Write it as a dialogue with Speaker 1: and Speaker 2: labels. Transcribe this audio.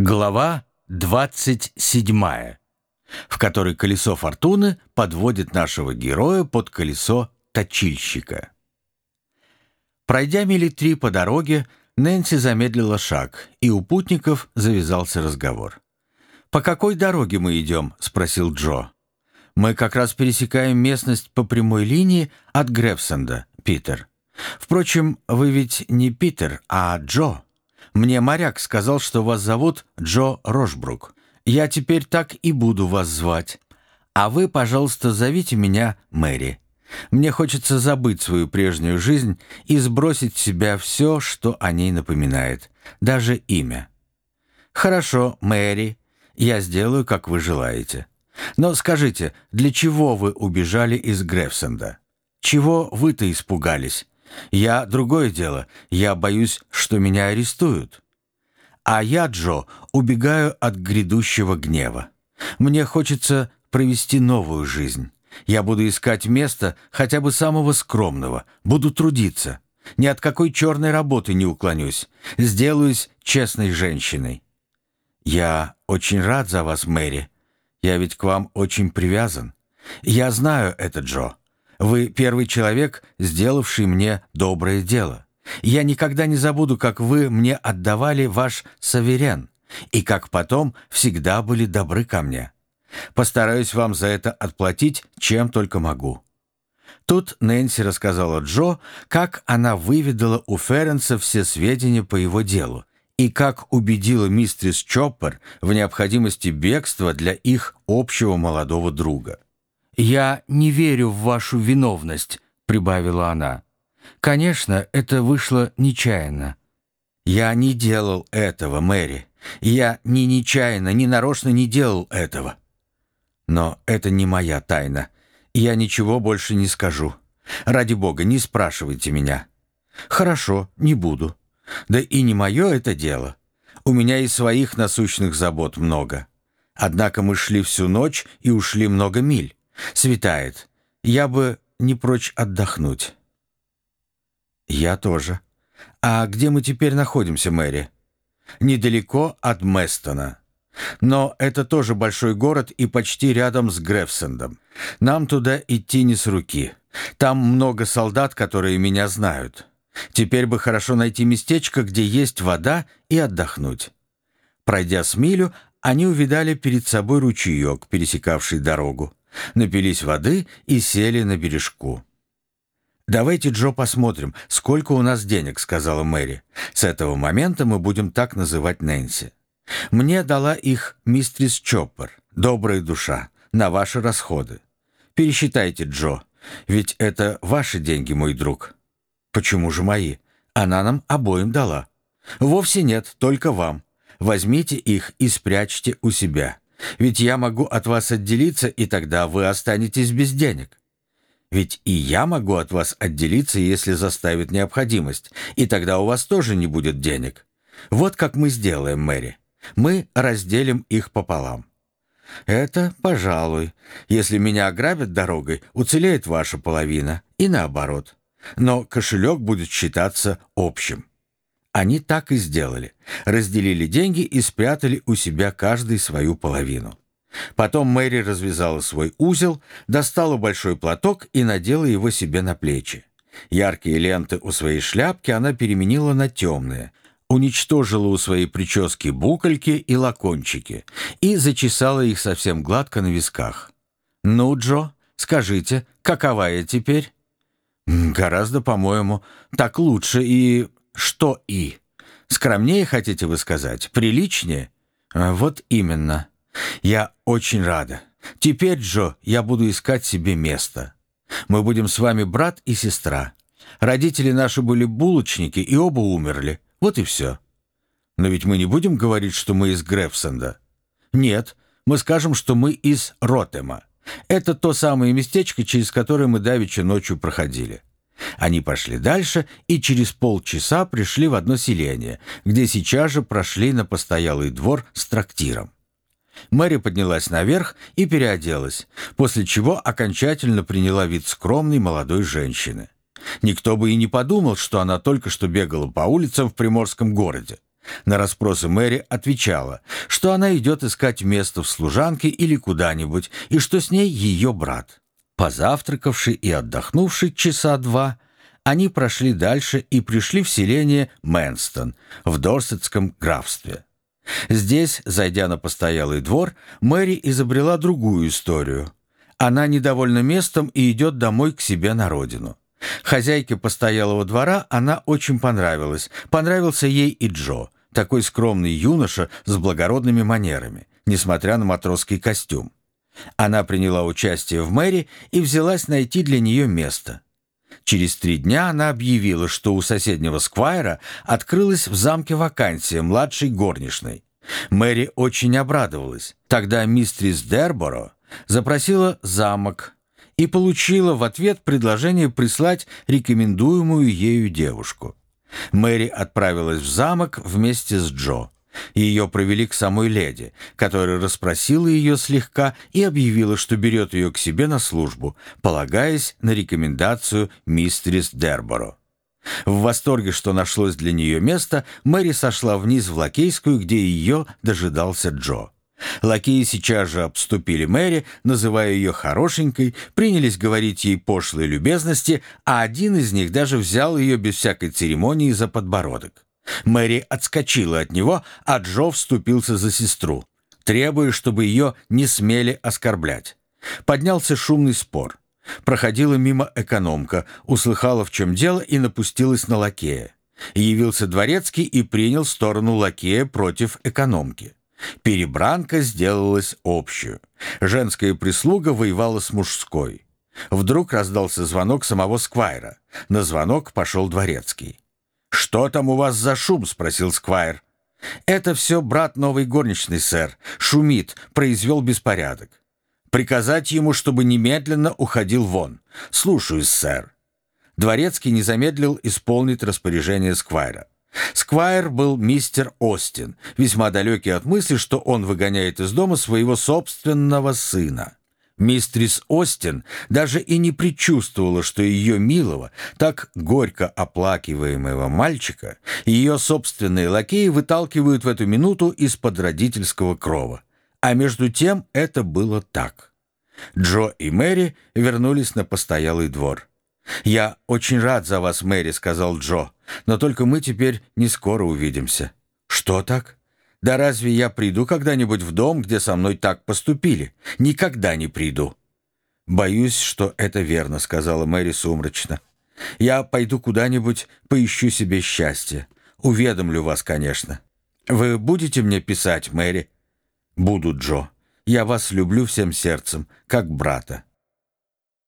Speaker 1: Глава 27, в которой колесо фортуны подводит нашего героя под колесо точильщика. Пройдя мили три по дороге, Нэнси замедлила шаг, и у путников завязался разговор. «По какой дороге мы идем?» — спросил Джо. «Мы как раз пересекаем местность по прямой линии от Грефсенда, Питер. Впрочем, вы ведь не Питер, а Джо». Мне моряк сказал, что вас зовут Джо Рошбрук. Я теперь так и буду вас звать. А вы, пожалуйста, зовите меня Мэри. Мне хочется забыть свою прежнюю жизнь и сбросить с себя все, что о ней напоминает, даже имя. Хорошо, Мэри, я сделаю, как вы желаете. Но скажите, для чего вы убежали из Грефсенда? Чего вы-то испугались? Я другое дело. Я боюсь, что меня арестуют. А я, Джо, убегаю от грядущего гнева. Мне хочется провести новую жизнь. Я буду искать место хотя бы самого скромного, буду трудиться. Ни от какой черной работы не уклонюсь. Сделаюсь честной женщиной. Я очень рад за вас, Мэри. Я ведь к вам очень привязан. Я знаю это, Джо. Вы первый человек, сделавший мне доброе дело. Я никогда не забуду, как вы мне отдавали ваш саверен, и как потом всегда были добры ко мне. Постараюсь вам за это отплатить, чем только могу». Тут Нэнси рассказала Джо, как она выведала у Ференса все сведения по его делу и как убедила мистерис Чоппер в необходимости бегства для их общего молодого друга. «Я не верю в вашу виновность», — прибавила она. «Конечно, это вышло нечаянно». «Я не делал этого, Мэри. Я ни нечаянно, ни нарочно не делал этого». «Но это не моя тайна. Я ничего больше не скажу. Ради бога, не спрашивайте меня». «Хорошо, не буду. Да и не мое это дело. У меня и своих насущных забот много. Однако мы шли всю ночь и ушли много миль. Светает. Я бы не прочь отдохнуть. Я тоже. А где мы теперь находимся, Мэри? Недалеко от Местона. Но это тоже большой город и почти рядом с Грефсендом. Нам туда идти не с руки. Там много солдат, которые меня знают. Теперь бы хорошо найти местечко, где есть вода, и отдохнуть. Пройдя с милю, они увидали перед собой ручеек, пересекавший дорогу напились воды и сели на бережку. «Давайте, Джо, посмотрим, сколько у нас денег», — сказала Мэри. «С этого момента мы будем так называть Нэнси. Мне дала их мистрис Чоппер, добрая душа, на ваши расходы. Пересчитайте, Джо, ведь это ваши деньги, мой друг». «Почему же мои? Она нам обоим дала». «Вовсе нет, только вам. Возьмите их и спрячьте у себя. Ведь я могу от вас отделиться, и тогда вы останетесь без денег. Ведь и я могу от вас отделиться, если заставит необходимость, и тогда у вас тоже не будет денег. Вот как мы сделаем, Мэри. Мы разделим их пополам. Это, пожалуй. Если меня ограбят дорогой, уцелеет ваша половина, и наоборот. Но кошелек будет считаться общим. Они так и сделали. Разделили деньги и спрятали у себя каждый свою половину. Потом Мэри развязала свой узел, достала большой платок и надела его себе на плечи. Яркие ленты у своей шляпки она переменила на темные, уничтожила у своей прически букольки и лакончики и зачесала их совсем гладко на висках. «Ну, Джо, скажите, какова я теперь?» «Гораздо, по-моему, так лучше и что «и»? Скромнее, хотите вы сказать? Приличнее? А, вот именно. Я очень рада. Теперь, Джо, я буду искать себе место. Мы будем с вами брат и сестра. Родители наши были булочники и оба умерли. Вот и все. Но ведь мы не будем говорить, что мы из Грефсенда. Нет, мы скажем, что мы из Ротема. Это то самое местечко, через которое мы давеча ночью проходили. Они пошли дальше и через полчаса пришли в одно селение, где сейчас же прошли на постоялый двор с трактиром. Мэри поднялась наверх и переоделась, после чего окончательно приняла вид скромной молодой женщины. Никто бы и не подумал, что она только что бегала по улицам в приморском городе. На расспросы Мэри отвечала, что она идет искать место в служанке или куда-нибудь, и что с ней ее брат. Позавтракавши и отдохнувши часа два, они прошли дальше и пришли в селение Мэнстон в Дорсетском графстве. Здесь, зайдя на постоялый двор, Мэри изобрела другую историю. Она недовольна местом и идет домой к себе на родину. Хозяйке постоялого двора она очень понравилась. Понравился ей и Джо, такой скромный юноша с благородными манерами, несмотря на матросский костюм. Она приняла участие в мэри и взялась найти для нее место. Через три дня она объявила, что у соседнего сквайра открылась в замке вакансия младшей горничной. Мэри очень обрадовалась. Тогда мистрис Дерборо запросила замок и получила в ответ предложение прислать рекомендуемую ею девушку. Мэри отправилась в замок вместе с Джо. Ее провели к самой леди, которая расспросила ее слегка и объявила, что берет ее к себе на службу, полагаясь на рекомендацию мистерис Дерборо. В восторге, что нашлось для нее место, Мэри сошла вниз в Лакейскую, где ее дожидался Джо. Лакеи сейчас же обступили Мэри, называя ее хорошенькой, принялись говорить ей пошлые любезности, а один из них даже взял ее без всякой церемонии за подбородок. Мэри отскочила от него, а Джо вступился за сестру, требуя, чтобы ее не смели оскорблять. Поднялся шумный спор. Проходила мимо экономка, услыхала, в чем дело, и напустилась на лакея. Явился дворецкий и принял сторону лакея против экономки. Перебранка сделалась общую. Женская прислуга воевала с мужской. Вдруг раздался звонок самого Сквайра. На звонок пошел дворецкий. «Что там у вас за шум?» — спросил Сквайр. «Это все брат новой горничной, сэр. Шумит, произвел беспорядок. Приказать ему, чтобы немедленно уходил вон. Слушаюсь, сэр». Дворецкий не замедлил исполнить распоряжение Сквайра. Сквайр был мистер Остин, весьма далекий от мысли, что он выгоняет из дома своего собственного сына. Мистрис Остин даже и не предчувствовала, что ее милого, так горько оплакиваемого мальчика, ее собственные лакеи выталкивают в эту минуту из-под родительского крова. А между тем это было так. Джо и Мэри вернулись на постоялый двор. «Я очень рад за вас, Мэри», — сказал Джо, «но только мы теперь не скоро увидимся». «Что так?» «Да разве я приду когда-нибудь в дом, где со мной так поступили? Никогда не приду». «Боюсь, что это верно», — сказала Мэри сумрачно. «Я пойду куда-нибудь, поищу себе счастье. Уведомлю вас, конечно. Вы будете мне писать, Мэри?» «Буду, Джо. Я вас люблю всем сердцем, как брата».